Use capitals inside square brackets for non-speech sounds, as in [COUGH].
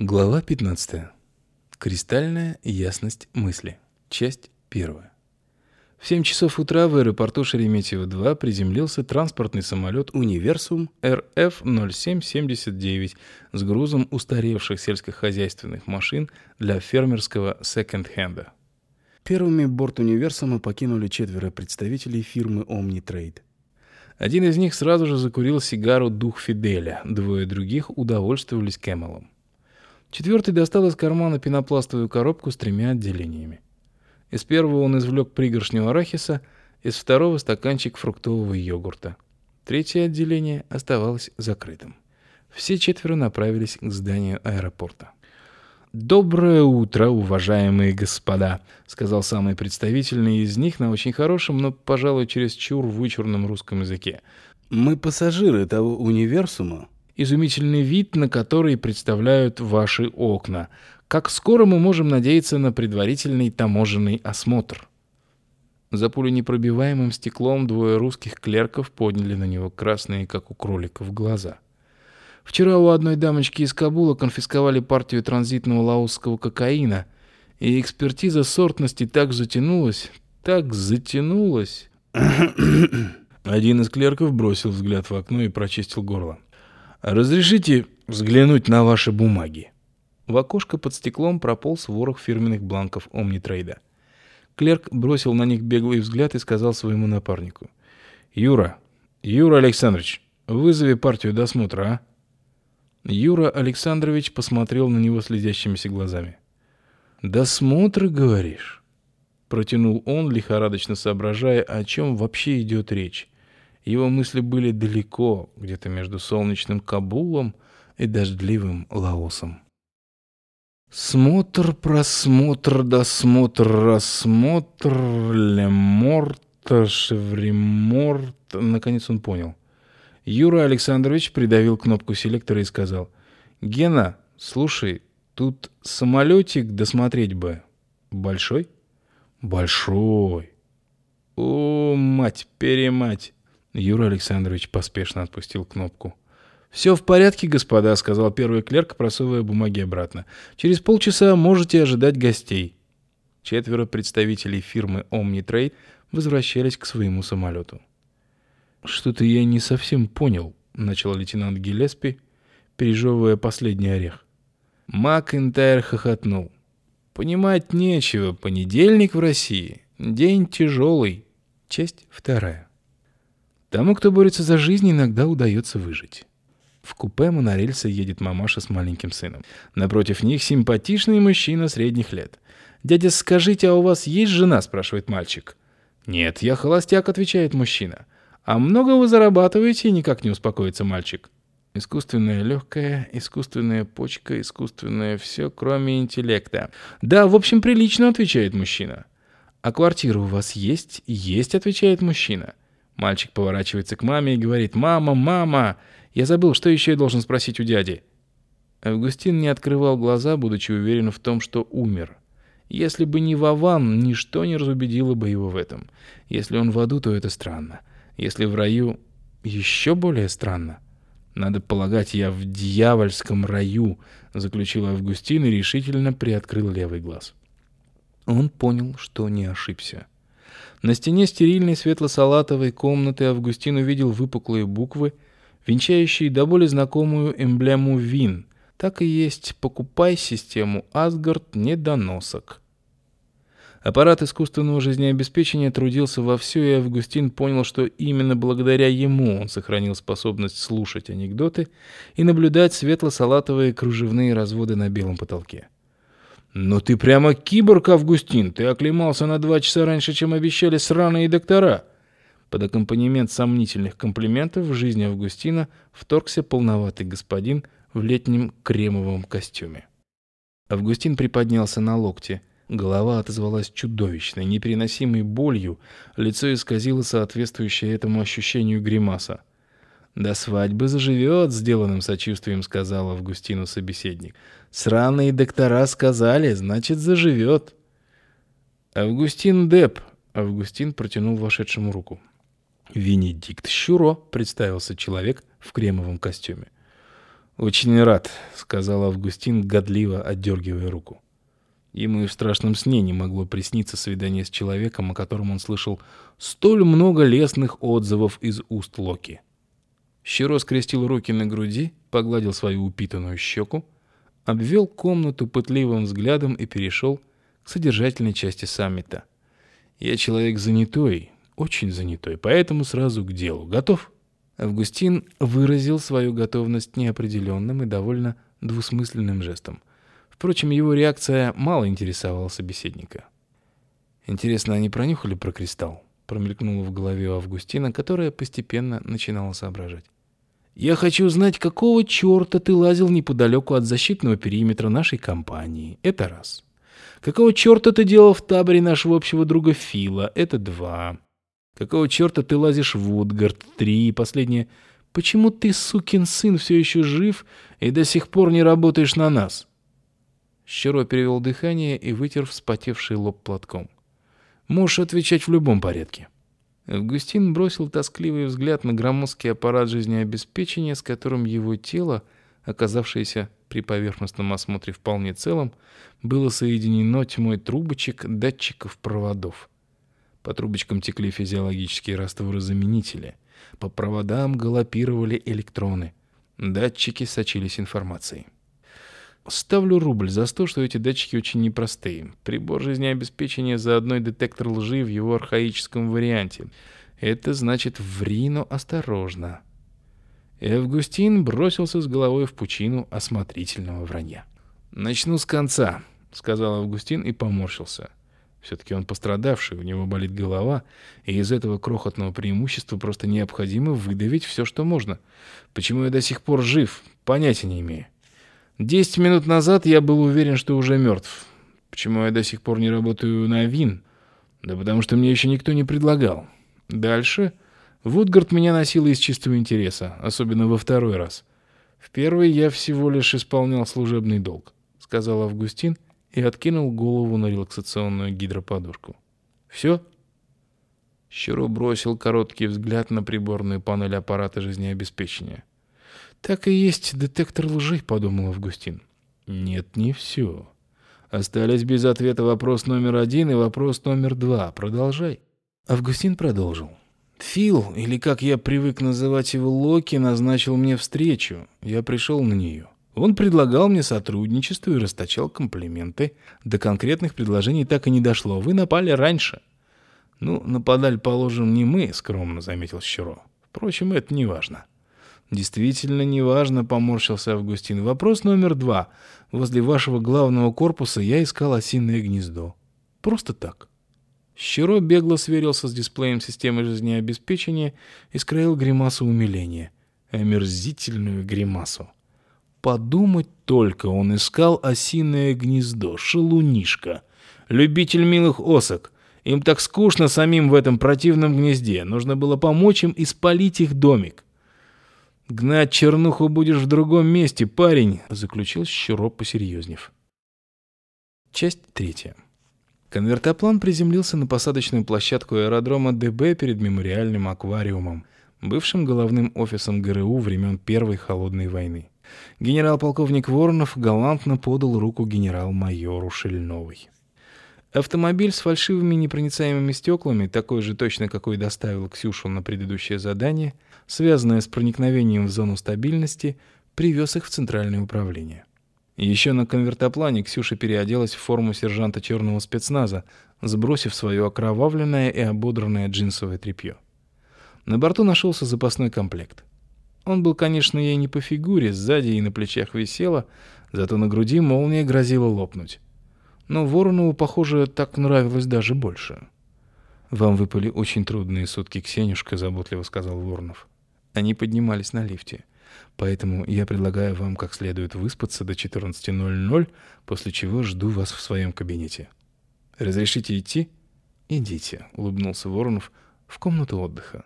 Глава 15. Кристальная ясность мысли. Часть 1. В 7 часов утра в аэропорту Шереметьево-2 приземлился транспортный самолет «Универсум» РФ-0779 с грузом устаревших сельскохозяйственных машин для фермерского секонд-хенда. Первыми борт «Универсума» покинули четверо представителей фирмы «Омнитрейд». Один из них сразу же закурил сигару «Дух Фиделя», двое других удовольствовались Кэмелом. Четвертый достал из кармана пенопластовую коробку с тремя отделениями. Из первого он извлек пригоршню арахиса, из второго стаканчик фруктового йогурта. Третье отделение оставалось закрытым. Все четверо направились к зданию аэропорта. «Доброе утро, уважаемые господа», — сказал самый представительный из них на очень хорошем, но, пожалуй, чересчур вычурном русском языке. «Мы пассажиры того универсума, изумительный вид, на который представляют ваши окна. Как скоро мы можем надеяться на предварительный таможенный осмотр? За пуленепробиваемым стеклом двое русских клерков подняли на него красные, как у кроликов, глаза. Вчера у одной дамочки из Кабула конфисковали партию транзитного лаосского кокаина, и экспертиза сортности так затянулась, так затянулась. [COUGHS] Один из клерков бросил взгляд в окно и прочистил горло. «Разрешите взглянуть на ваши бумаги?» В окошко под стеклом прополз ворох фирменных бланков Омнитрейда. Клерк бросил на них беглый взгляд и сказал своему напарнику. «Юра, Юра Александрович, вызови партию досмотра, а?» Юра Александрович посмотрел на него слезящимися глазами. «Досмотр, говоришь?» Протянул он, лихорадочно соображая, о чем вообще идет речь. Его мысли были далеко, где-то между солнечным Кабулом и дождливым Лаосом. Смотр, просмотр, досмотр, рассмотр, леморт, шевреморт. Наконец он понял. Юра Александрович придавил кнопку селектора и сказал. «Гена, слушай, тут самолетик досмотреть бы. Большой?» «Большой». «О, мать-перемать!» Юра Александрович поспешно отпустил кнопку. «Все в порядке, господа», — сказал первый клерк, просовывая бумаги обратно. «Через полчаса можете ожидать гостей». Четверо представителей фирмы Omnitrade возвращались к своему самолету. «Что-то я не совсем понял», — начал лейтенант Гиллеспи, пережевывая последний орех. Макентайр хохотнул. «Понимать нечего. Понедельник в России. День тяжелый. Часть вторая». Тому, кто борется за жизнь, иногда удается выжить. В купе монорельса едет мамаша с маленьким сыном. Напротив них симпатичный мужчина средних лет. «Дядя, скажите, а у вас есть жена?» – спрашивает мальчик. «Нет, я холостяк», – отвечает мужчина. «А много вы зарабатываете?» – никак не успокоится мальчик. Искусственная легкая, искусственная почка, искусственное все, кроме интеллекта. «Да, в общем, прилично», – отвечает мужчина. «А квартира у вас есть?» «Есть», – отвечает мужчина. Мальчик поворачивается к маме и говорит «Мама, мама!» Я забыл, что еще я должен спросить у дяди. Августин не открывал глаза, будучи уверен в том, что умер. Если бы не Вован, ничто не разубедило бы его в этом. Если он в аду, то это странно. Если в раю, еще более странно. Надо полагать, я в дьявольском раю, заключил Августин и решительно приоткрыл левый глаз. Он понял, что не ошибся. На стене стерильной светло-салатовой комнаты Августин увидел выпуклые буквы, венчающие до боли знакомую эмблему ВИН. Так и есть «Покупай систему Асгард недоносок». Аппарат искусственного жизнеобеспечения трудился вовсю, и Августин понял, что именно благодаря ему он сохранил способность слушать анекдоты и наблюдать светло-салатовые кружевные разводы на белом потолке. «Но ты прямо киборг, Августин! Ты оклемался на два часа раньше, чем обещали сраные доктора!» Под аккомпанемент сомнительных комплиментов в жизни Августина вторгся полноватый господин в летнем кремовом костюме. Августин приподнялся на локте. Голова отозвалась чудовищной, непереносимой болью, лицо исказило соответствующее этому ощущению гримаса. «До свадьбы заживет», — сделанным сочувствием сказал Августину собеседник. «Сраные доктора сказали, значит, заживет». «Августин Деп», — Августин протянул вошедшему руку. «Венедикт Щуро», — представился человек в кремовом костюме. «Очень рад», — сказал Августин, годливо отдергивая руку. Ему и в страшном сне не могло присниться свидание с человеком, о котором он слышал столь много лестных отзывов из уст Локи. Щиро скрестил руки на груди, погладил свою упитанную щеку, обвел комнату пытливым взглядом и перешел к содержательной части саммита. «Я человек занятой, очень занятой, поэтому сразу к делу. Готов?» Августин выразил свою готовность неопределенным и довольно двусмысленным жестом. Впрочем, его реакция мало интересовала собеседника. «Интересно, они пронюхали про кристалл?» промелькнуло в голове у Августина, которая постепенно начинала соображать. «Я хочу знать, какого черта ты лазил неподалеку от защитного периметра нашей компании. Это раз. Какого черта ты делал в таборе нашего общего друга Фила? Это два. Какого черта ты лазишь в Утгард? Три. И последнее. Почему ты, сукин сын, все еще жив и до сих пор не работаешь на нас?» Щеро перевел дыхание и вытер вспотевший лоб платком. «Можешь отвечать в любом порядке». Августин бросил тоскливый взгляд на громоздкий аппарат жизнеобеспечения, с которым его тело, оказавшееся при поверхностном осмотре вполне целым, было соединено тьмой трубочек, датчиков, проводов. По трубочкам текли физиологические растворозаменители. По проводам галопировали электроны. Датчики сочились информацией. Ставлю рубль за то, что эти датчики очень непростые. Прибор жизнеобеспечения за одной детектор лжи в его архаическом варианте. Это значит ври, но осторожно. Августин бросился с головой в пучину осмотрительного вранья. «Начну с конца», — сказал Августин и поморщился. Все-таки он пострадавший, у него болит голова, и из этого крохотного преимущества просто необходимо выдавить все, что можно. Почему я до сих пор жив, понятия не имею. Десять минут назад я был уверен, что уже мертв. Почему я до сих пор не работаю на ВИН? Да потому что мне еще никто не предлагал. Дальше Вудгард меня носил из чистого интереса, особенно во второй раз. В первый я всего лишь исполнял служебный долг, сказал Августин и откинул голову на релаксационную гидроподушку. «Все?» Щуро бросил короткий взгляд на приборную панель аппарата жизнеобеспечения. «Так и есть детектор лжи», — подумал Августин. «Нет, не все. Остались без ответа вопрос номер один и вопрос номер два. Продолжай». Августин продолжил. «Фил, или как я привык называть его Локи, назначил мне встречу. Я пришел на нее. Он предлагал мне сотрудничество и расточал комплименты. До конкретных предложений так и не дошло. Вы напали раньше. Ну, нападали, положим, не мы, скромно заметил Щуро. Впрочем, это не важно. Действительно неважно, поморщился Августин. Вопрос номер два. Возле вашего главного корпуса я искал осиное гнездо. Просто так. Щуро бегло сверился с дисплеем системы жизнеобеспечения и скроил гримасу умиления. Омерзительную гримасу. Подумать только, он искал осиное гнездо, шелунишка, любитель милых осок. Им так скучно самим в этом противном гнезде. Нужно было помочь им и спалить их домик. «Гнать чернуху будешь в другом месте, парень», — заключил Щуро, посерьезнев. Часть третья. Конвертоплан приземлился на посадочную площадку аэродрома ДБ перед мемориальным аквариумом, бывшим головным офисом ГРУ времен Первой холодной войны. Генерал-полковник Воронов галантно подал руку генерал-майору Шельновой. Автомобиль с фальшивыми непроницаемыми стеклами, такой же точно, какой доставил Ксюшу на предыдущее задание, связанное с проникновением в зону стабильности, привез их в центральное управление. Еще на конвертоплане Ксюша переоделась в форму сержанта черного спецназа, сбросив свое окровавленное и ободранное джинсовое тряпье. На борту нашелся запасной комплект. Он был, конечно, ей не по фигуре, сзади и на плечах висела, зато на груди молния грозила лопнуть. Но Воронову, похоже, так нравилось даже больше. «Вам выпали очень трудные сутки, Ксенюшка», — заботливо сказал Воронов. Они поднимались на лифте. «Поэтому я предлагаю вам как следует выспаться до 14.00, после чего жду вас в своем кабинете». «Разрешите идти?» «Идите», — улыбнулся Воронов, — «в комнату отдыха».